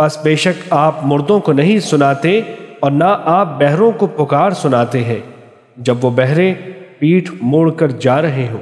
बस बेशक आप मुर्दों को नहीं सुनाते और ना आप बहरों को पुकार सुनाते हैं। जब वो बहरे, पीठ मोड़कर जा रहे हों।